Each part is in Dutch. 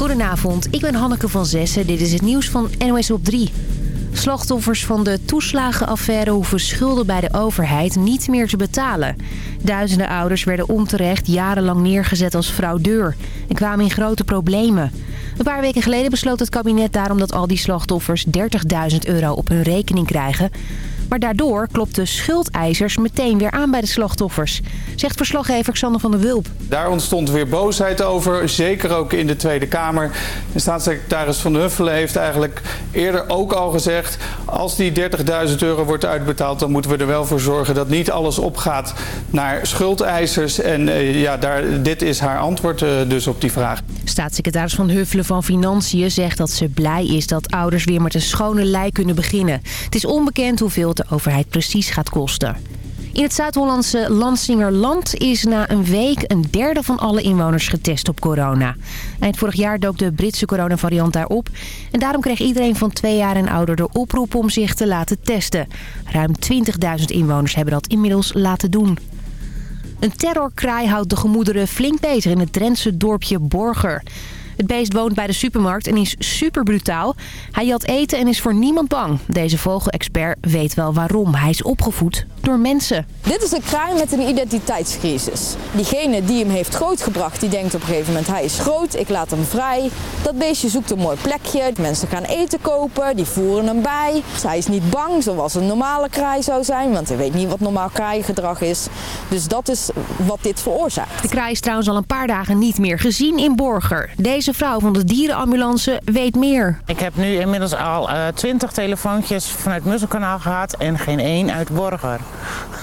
Goedenavond, ik ben Hanneke van Zessen. Dit is het nieuws van NOS op 3. Slachtoffers van de toeslagenaffaire hoeven schulden bij de overheid niet meer te betalen. Duizenden ouders werden onterecht jarenlang neergezet als fraudeur en kwamen in grote problemen. Een paar weken geleden besloot het kabinet daarom dat al die slachtoffers 30.000 euro op hun rekening krijgen. Maar daardoor klopten schuldeisers meteen weer aan bij de slachtoffers. Zegt verslaggever Xander van der Wulp. Daar ontstond weer boosheid over, zeker ook in de Tweede Kamer. De staatssecretaris Van Huffelen heeft eigenlijk eerder ook al gezegd... als die 30.000 euro wordt uitbetaald, dan moeten we er wel voor zorgen... dat niet alles opgaat naar schuldeisers. En uh, ja, daar, dit is haar antwoord uh, dus op die vraag. Staatssecretaris Van Huffelen van Financiën zegt dat ze blij is... dat ouders weer met een schone lei kunnen beginnen. Het is onbekend hoeveel het de overheid precies gaat kosten. In het Zuid-Hollandse Lansingerland is na een week een derde van alle inwoners getest op corona. Eind vorig jaar dook de Britse coronavariant daarop. En daarom kreeg iedereen van twee jaar en ouder de oproep om zich te laten testen. Ruim 20.000 inwoners hebben dat inmiddels laten doen. Een terrorkraai houdt de gemoederen flink bezig in het Drentse dorpje Borger. Het beest woont bij de supermarkt en is super brutaal. Hij jat eten en is voor niemand bang. Deze vogelexpert weet wel waarom. Hij is opgevoed door mensen. Dit is een kraai met een identiteitscrisis. Diegene die hem heeft grootgebracht, die denkt op een gegeven moment... hij is groot, ik laat hem vrij. Dat beestje zoekt een mooi plekje. Mensen gaan eten kopen, die voeren hem bij. Hij is niet bang, zoals een normale kraai zou zijn... want hij weet niet wat normaal kraaiengedrag is. Dus dat is wat dit veroorzaakt. De kraai is trouwens al een paar dagen niet meer gezien in Borger. Deze vrouw van de dierenambulance weet meer. Ik heb nu inmiddels al twintig uh, telefoontjes vanuit Musselkanaal gehad en geen één uit Borger.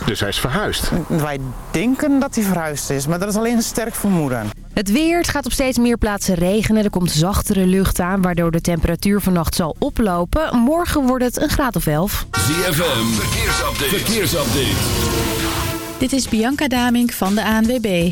Dus hij is verhuisd? Wij denken dat hij verhuisd is, maar dat is alleen een sterk vermoeden. Het weer, het gaat op steeds meer plaatsen regenen. Er komt zachtere lucht aan, waardoor de temperatuur vannacht zal oplopen. Morgen wordt het een graad of 11. ZFM, verkeersupdate. verkeersupdate. Dit is Bianca Damink van de ANWB.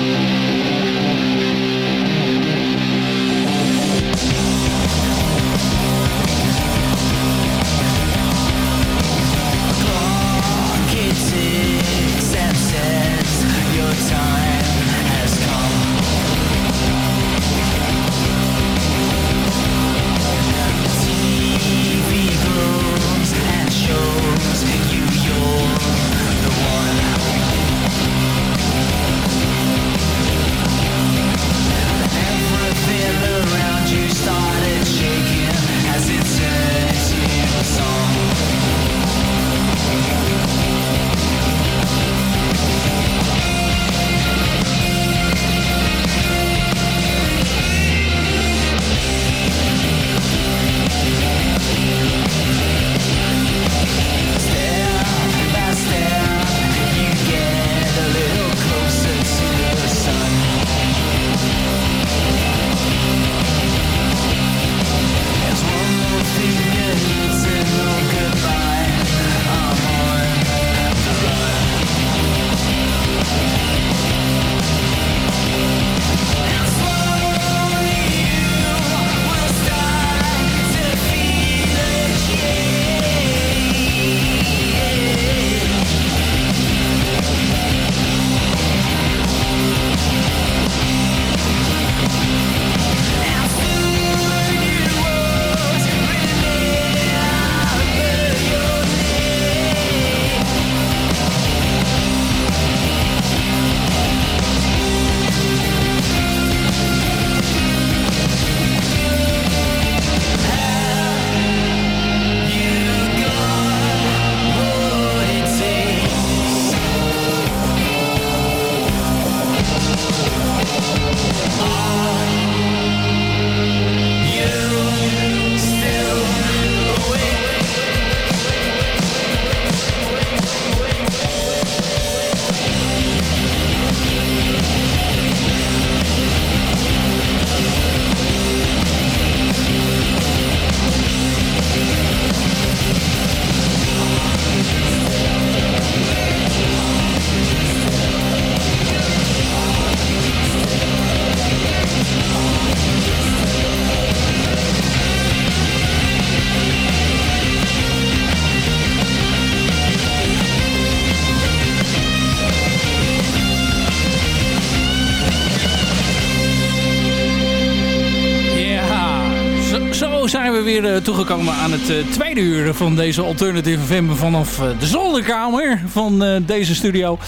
Toegekomen aan het tweede uur van deze Alternative FM vanaf de zolderkamer van deze studio.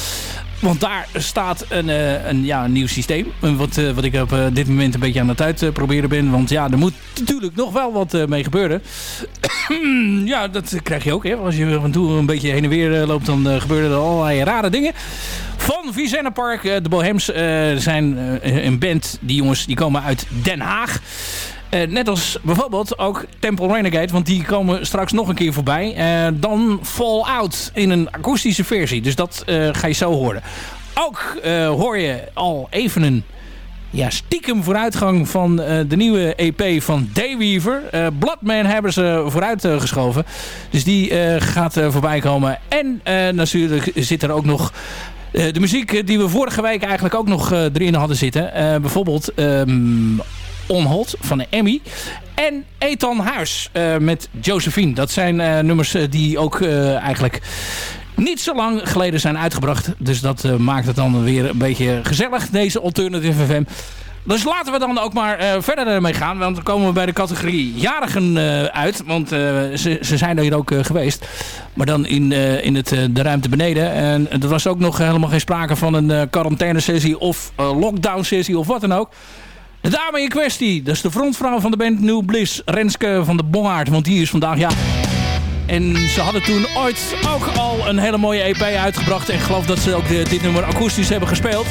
Want daar staat een, een, ja, nieuw systeem. Wat, wat ik op dit moment een beetje aan het uitproberen ben. Want ja, er moet natuurlijk nog wel wat mee gebeuren. ja, dat krijg je ook. Hè. Als je af en toe een beetje heen en weer loopt, dan gebeuren er allerlei rare dingen. Van Vicenna Park, de Bohems, zijn een band. Die jongens die komen uit Den Haag. Uh, net als bijvoorbeeld ook Temple Renegade, want die komen straks nog een keer voorbij. Uh, dan Fallout in een akoestische versie. Dus dat uh, ga je zo horen. Ook hoor je al even een ja, stiekem vooruitgang van de nieuwe EP van Dayweaver. Bloodman hebben ze vooruit geschoven. Dus die gaat voorbij komen. En natuurlijk zit er ook nog de muziek die we vorige week eigenlijk ook nog erin hadden zitten. bijvoorbeeld um, Onhold van de Emmy. En Ethan Huis uh, met Josephine. Dat zijn uh, nummers uh, die ook eigenlijk niet zo lang geleden zijn uitgebracht. Dus dat maakt het dan weer een beetje gezellig, deze Alternative FM. Dus laten we dan ook maar verder mee gaan. Want dan komen we bij de categorie jarigen uit. Want ze, ze, zijn er hier ook geweest. Maar dan in, in het, de ruimte beneden. En er was ook nog helemaal geen sprake van een quarantaine sessie of lockdown sessie of wat dan ook. De dame in kwestie, dat is de frontvrouw van de band New Bliss, Renske van de Bongaard, want die is vandaag, ja... En ze hadden toen ooit ook al een hele mooie EP uitgebracht. En ik geloof dat ze ook dit nummer akoestisch hebben gespeeld.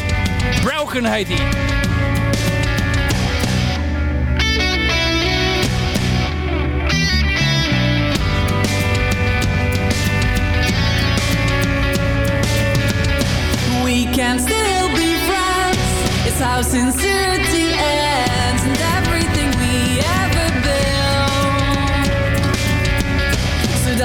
Broken heet die. We can still be friends. It's how sincerity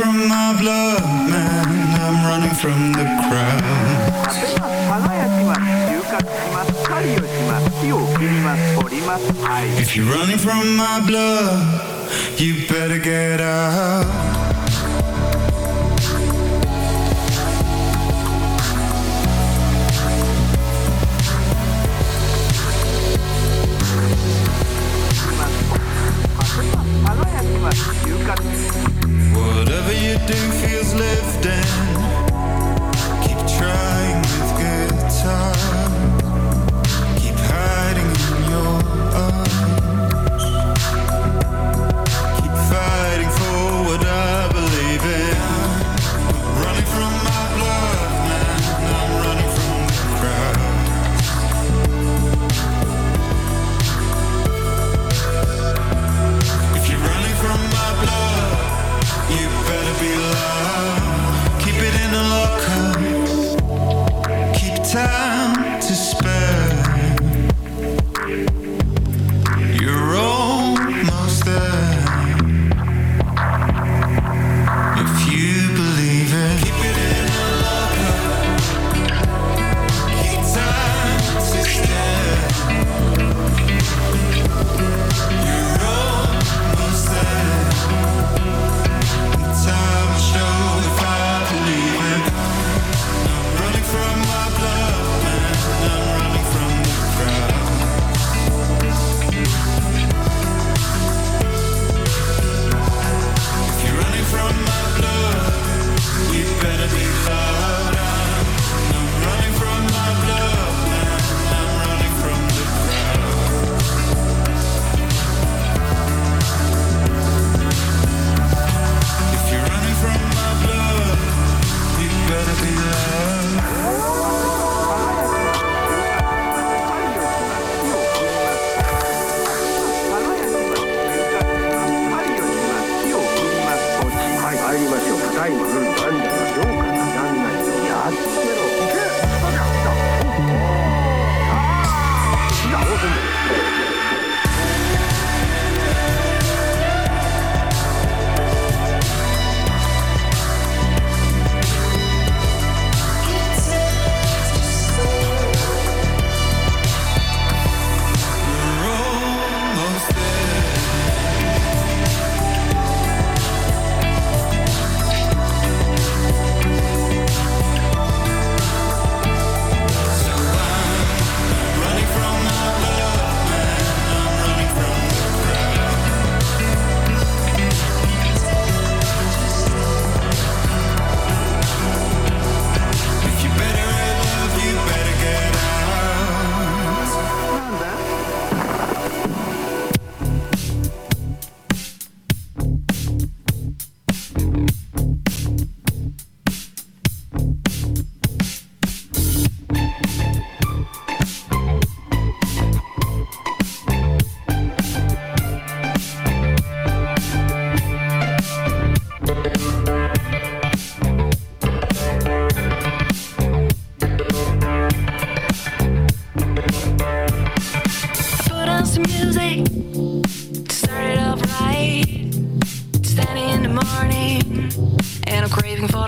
from my blood, man. I'm running from the crowd. If you're running from my blood, you better get out. feels lived in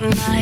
I'm craving for the night.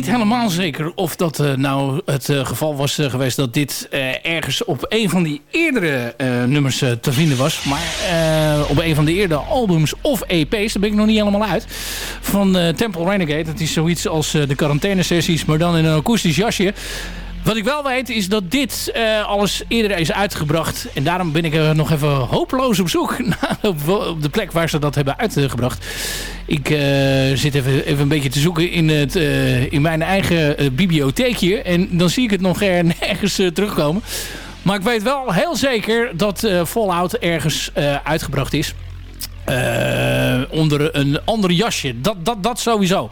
niet helemaal zeker of dat eh, nou het eh, geval was eh, geweest... dat dit ergens op een van die eerdere nummers te vinden was. Maar op een van de eerdere albums of EP's, daar ben ik nog niet helemaal uit. Van Temple Renegade. Dat is zoiets als de quarantaine-sessies, maar dan in een akoestisch jasje. Wat ik wel weet is dat dit alles eerder is uitgebracht. En daarom ben ik er nog even hopeloos op zoek op de plek waar ze dat hebben uitgebracht. Ik uh, zit even, even een beetje te zoeken in, het, uh, in mijn eigen bibliotheekje. En dan zie ik het nog er nergens terugkomen. Maar ik weet wel heel zeker dat Fallout ergens uitgebracht is. Eh, onder een ander jasje. Dat, dat, dat sowieso.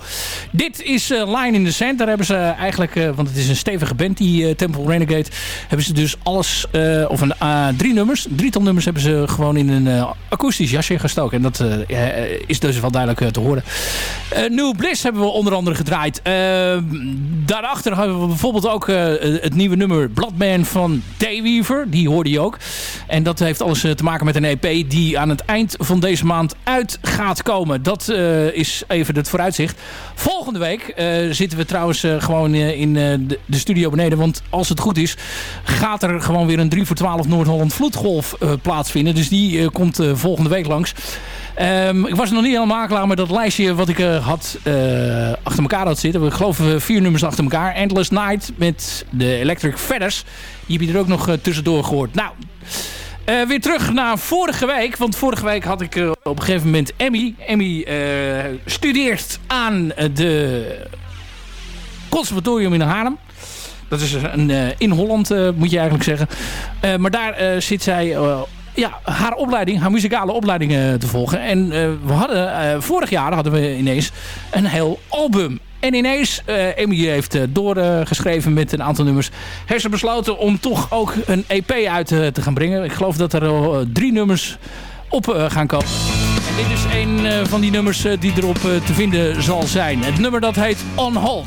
Dit is eh, Line in the Sand. Daar hebben ze eigenlijk, eh, want het is een stevige band, die Temple Renegade. Hebben ze dus alles, of een drie nummers, drietal nummers hebben ze gewoon in een akoestisch jasje gestoken. En dat is dus wel duidelijk te horen. New Bliss hebben we onder andere gedraaid. daarachter hebben we bijvoorbeeld ook het nieuwe nummer Bloodman van Dayweaver. Die hoorde je ook. En dat heeft alles te maken met een EP die aan het eind van deze maand uit gaat komen. Dat uh, is even het vooruitzicht. Volgende week uh, zitten we trouwens uh, gewoon in de, studio beneden. Want als het goed is, gaat er gewoon weer een 3 voor 12 Noord-Holland vloedgolf plaatsvinden. Dus die komt volgende week langs. Um, ik was nog niet helemaal klaar met dat lijstje wat ik had achter elkaar had zitten. We geloven vier nummers achter elkaar. Endless Night met de Electric Feathers. Die heb je er ook nog tussendoor gehoord. Nou... Uh, weer terug naar vorige week. Want vorige week had ik uh, op een gegeven moment Emmy. Emmy uh, studeert aan de conservatorium in Haarlem. Dat is een, in Holland, moet je eigenlijk zeggen. maar daar zit zij ja, haar opleiding, haar muzikale opleiding te volgen. En we hadden, vorig jaar hadden we ineens een heel album. En ineens, uh, Emmy heeft uh, doorgeschreven met een aantal nummers. Heeft ze besloten om toch ook een EP uit uh, te gaan brengen. Ik geloof dat er drie nummers op gaan komen. En dit is een van die nummers die erop te vinden zal zijn. Het nummer dat heet On Hold.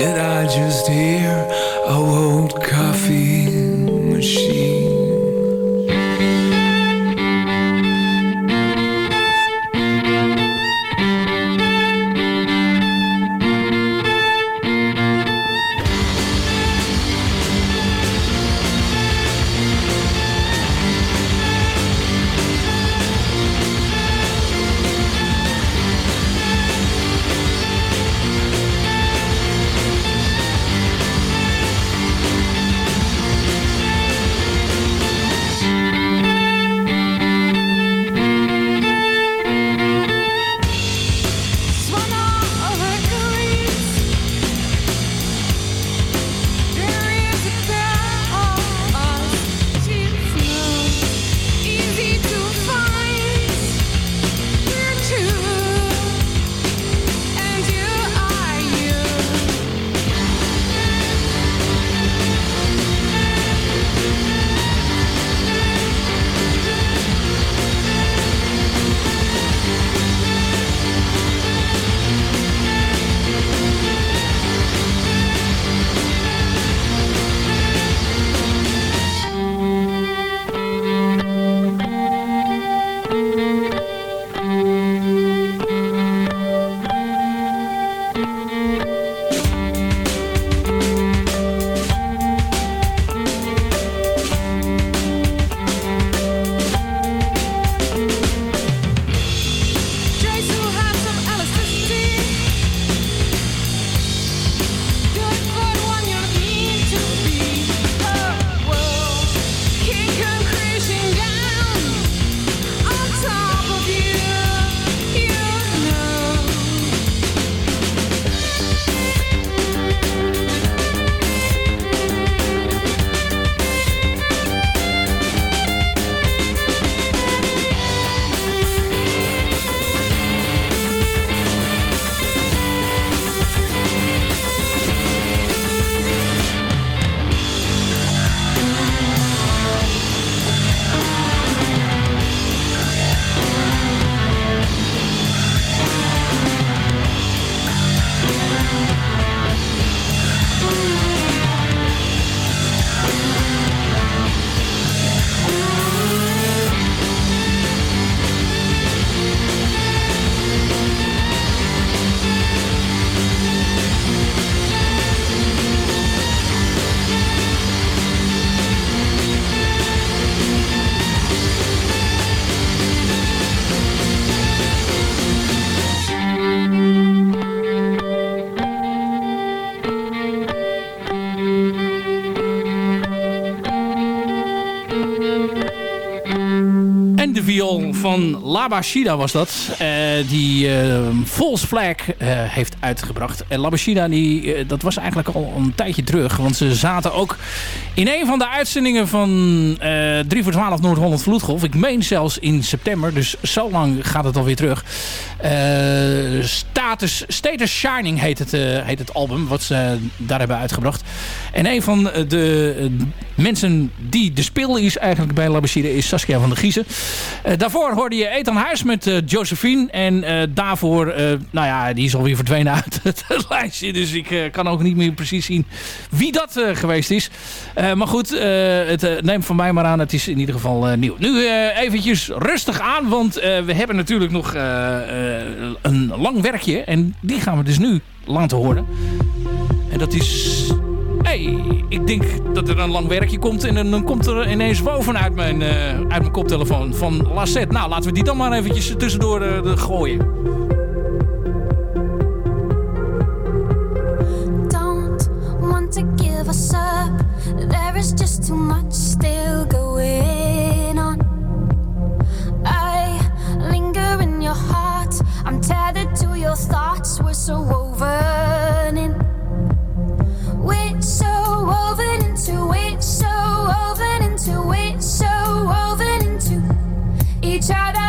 did I just hear van Labashida was dat. eh, die uh, False Flag eh, heeft uitgebracht. En Labashida, die, eh, dat was eigenlijk al een tijdje terug. Want ze zaten ook in een van de uitzendingen van 3 voor 12 Noord-Holland Vloedgolf. Ik meen zelfs in september. Dus zo lang gaat het alweer terug. Status, Status Shining heet het, heet het album. Wat ze daar hebben uitgebracht. En een van de mensen die de speel is eigenlijk bij Labashida is Saskia van der Giezen. Uh, daarvoor hoorde je Ethan Huis met uh, Josephine. En uh, daarvoor, nou ja, die is alweer verdwenen uit het lijstje. Dus ik kan ook niet meer precies zien wie dat geweest is. maar goed, het neemt van mij maar aan. Het is in ieder geval nieuw. Nu eventjes rustig aan, want we hebben natuurlijk nog een lang werkje. En die gaan we dus nu laten horen. En dat is hey, ik denk dat er een lang werkje komt en dan komt er ineens woven uit mijn, uh, uit koptelefoon van Lassette. Nou, laten we die dan maar eventjes tussendoor uh, gooien. There is just too much still going on. I linger in your heart. I'm tethered to your thoughts. We're so woven in. Into it, so woven into it, so woven into each other.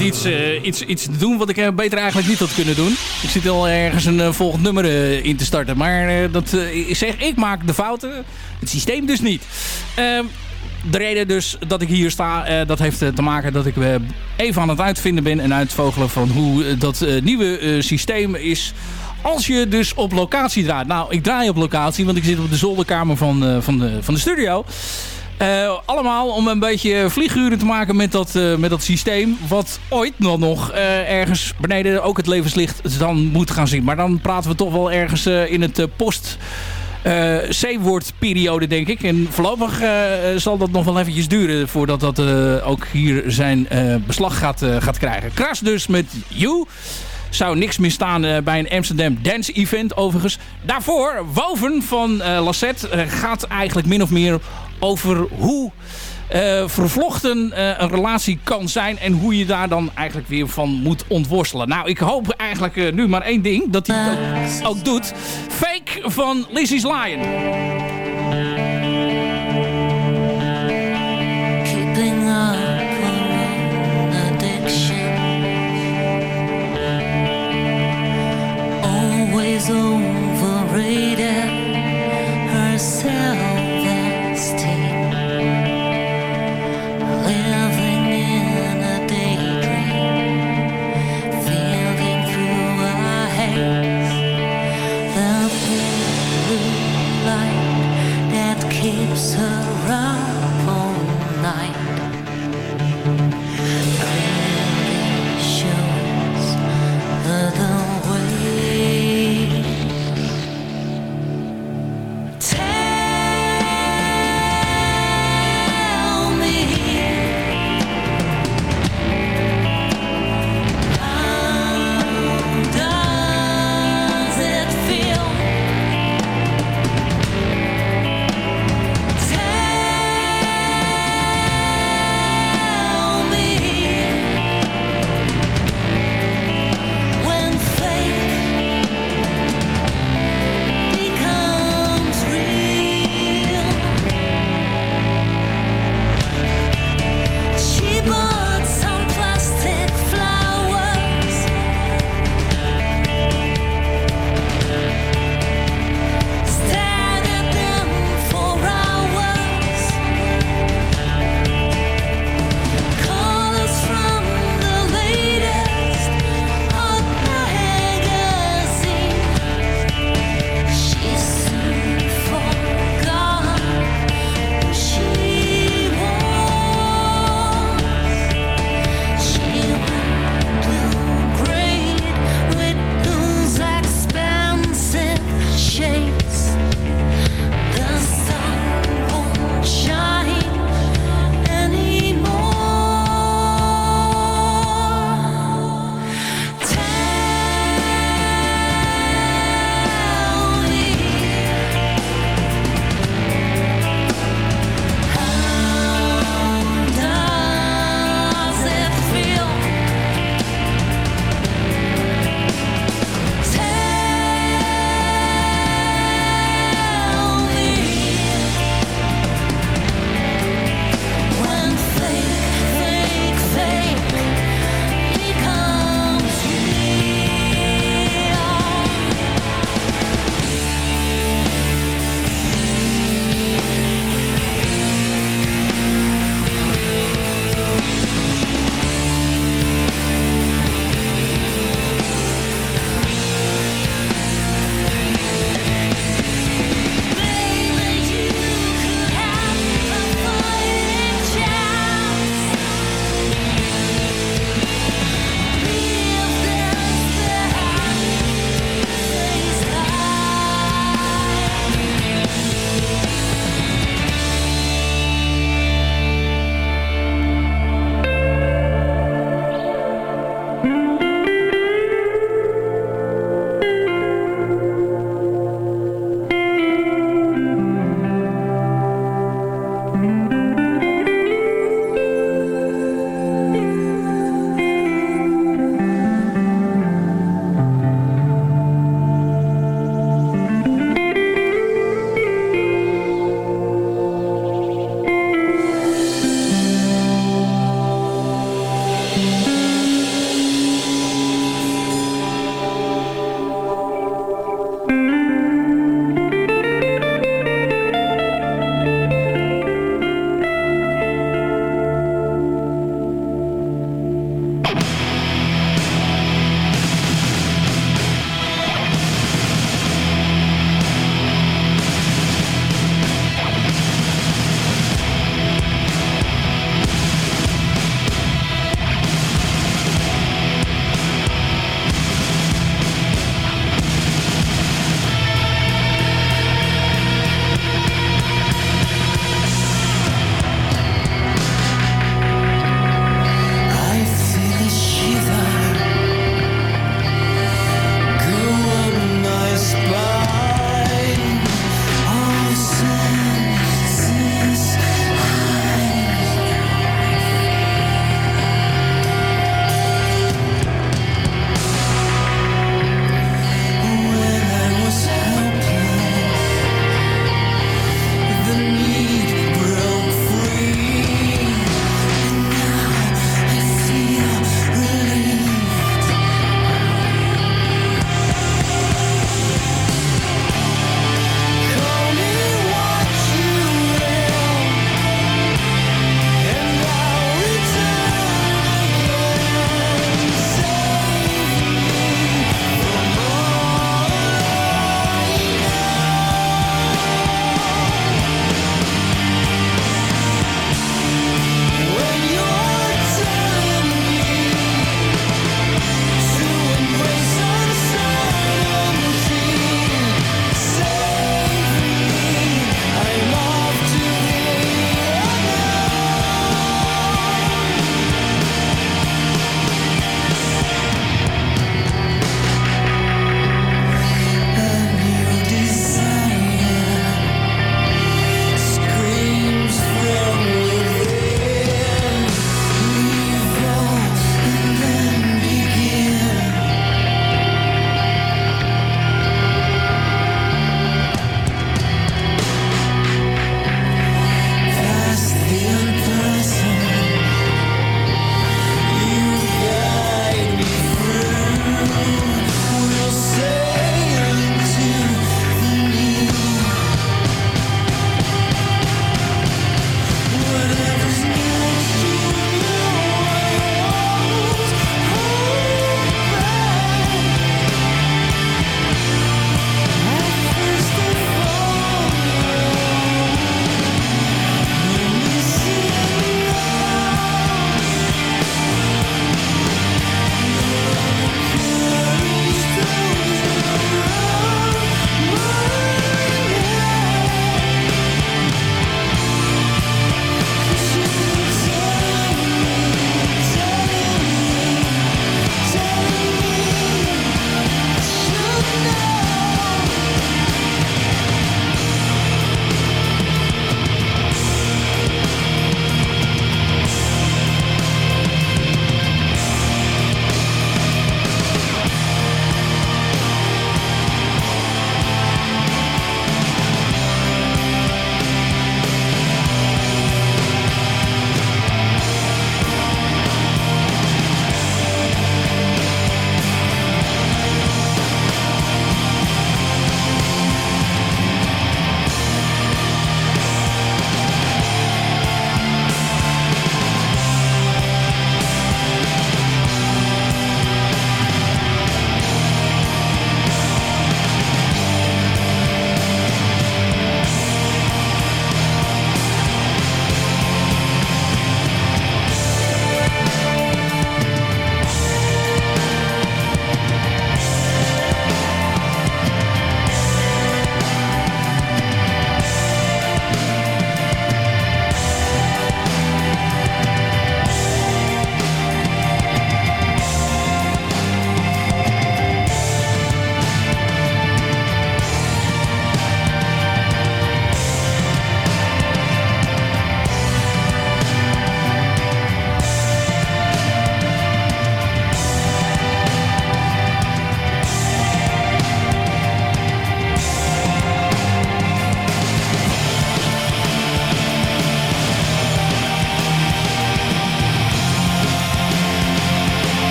Iets, eh, iets, iets te doen wat ik beter eigenlijk niet had kunnen doen. Ik zit al ergens een eh, volgend nummer eh, in te starten. Maar dat, zeg, ik maak de fouten. Het systeem dus niet. Ehm, de reden dus dat ik hier sta, dat heeft te maken dat ik even aan het uitvinden ben en uitvogelen van hoe dat nieuwe systeem is. Als je dus op locatie draait. Nou, ik draai op locatie, want ik zit op de zolderkamer van, van, de, van de studio. Eh, allemaal om een beetje vlieguren te maken met dat, eh, met dat systeem. Wat ooit nog eh, ergens beneden ook het levenslicht dan moet gaan zien. Maar dan praten we toch wel ergens in het post... eh C-woordperiode, denk ik. En voorlopig zal dat nog wel eventjes duren... voordat dat ook hier zijn beslag gaat, gaat krijgen. Kras dus met You. Zou niks meer staan bij een Amsterdam Dance Event overigens. Daarvoor, Woven van eh Lassette gaat eigenlijk min of meer over hoe eh, vervlochten eh, een relatie kan zijn... en hoe je daar dan eigenlijk weer van moet ontworstelen. Nou, ik hoop eigenlijk eh, nu maar één ding, dat hij het ook, doet. Fake van Lizzie's Lion.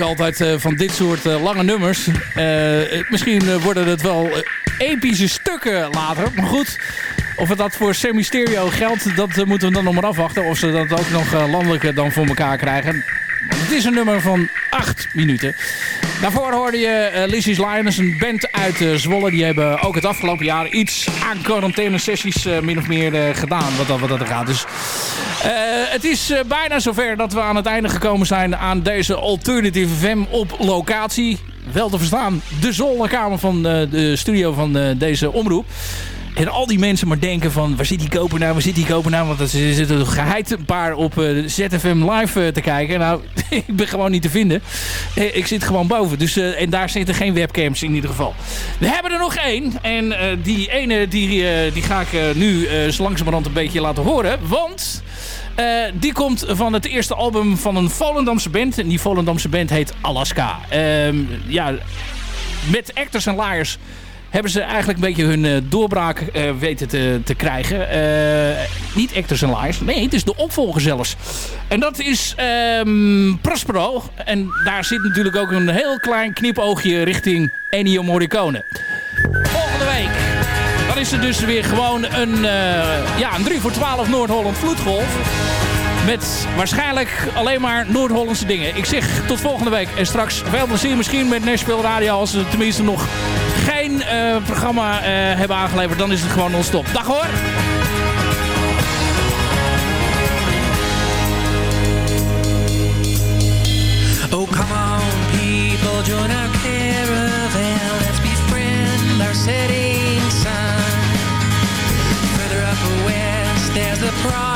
Altijd eh, van dit soort eh, lange nummers. Eh, misschien worden het wel epische stukken later. Maar goed, of het dat voor Semi Stereo geldt, dat moeten we dan nog maar afwachten. Of ze dat ook nog landelijk dan voor elkaar krijgen. Het is een nummer van 8 minuten. Daarvoor hoorde je eh Lizzie's Lions, een band uit Zwolle. Die hebben ook het afgelopen jaar iets aan quarantaine sessies min of meer gedaan. Wat dat, wat dat gaat. Dus het is eh, bijna zover dat we aan het einde gekomen zijn aan deze Alternative FM op locatie. Wel te verstaan, de zolderkamer van eh, de studio van eh, deze omroep. En al die mensen maar denken van, waar zit die koper nou, waar zit die koper nou? Want er zitten geheid een paar op eh, ZFM live eh, te kijken. Nou, ik ben gewoon niet te vinden. Eh, ik zit gewoon boven. Dus, eh, en daar zitten geen webcams in ieder geval. We hebben er nog één. En eh, die ene, die, eh, die ga ik eh, nu eh, zo langzamerhand een beetje laten horen. Want... eh, die komt van het eerste album van een Volendamse band. En die Volendamse band heet Alaska. Ehm, ja, met Actors and Liars hebben ze eigenlijk een beetje hun eh, doorbraak eh, weten te, te krijgen. Niet Actors and Liars. Nee, het is de opvolger zelfs. En dat is ehm, Prospero. En daar zit natuurlijk ook een heel klein knipoogje richting Ennio Morricone. Volgende week. Dan is er dus weer gewoon een, eh, ja, een 3 voor 12 Noord-Holland vloedgolf. Met waarschijnlijk alleen maar Noord-Hollandse dingen. Ik zeg tot volgende week. En straks veel plezier misschien met Nashville Radio. Als ze tenminste nog geen eh, programma eh, hebben aangeleverd. Dan is het gewoon non-stop. Dag hoor! Oh, come on, people, join our. Let's our setting cry.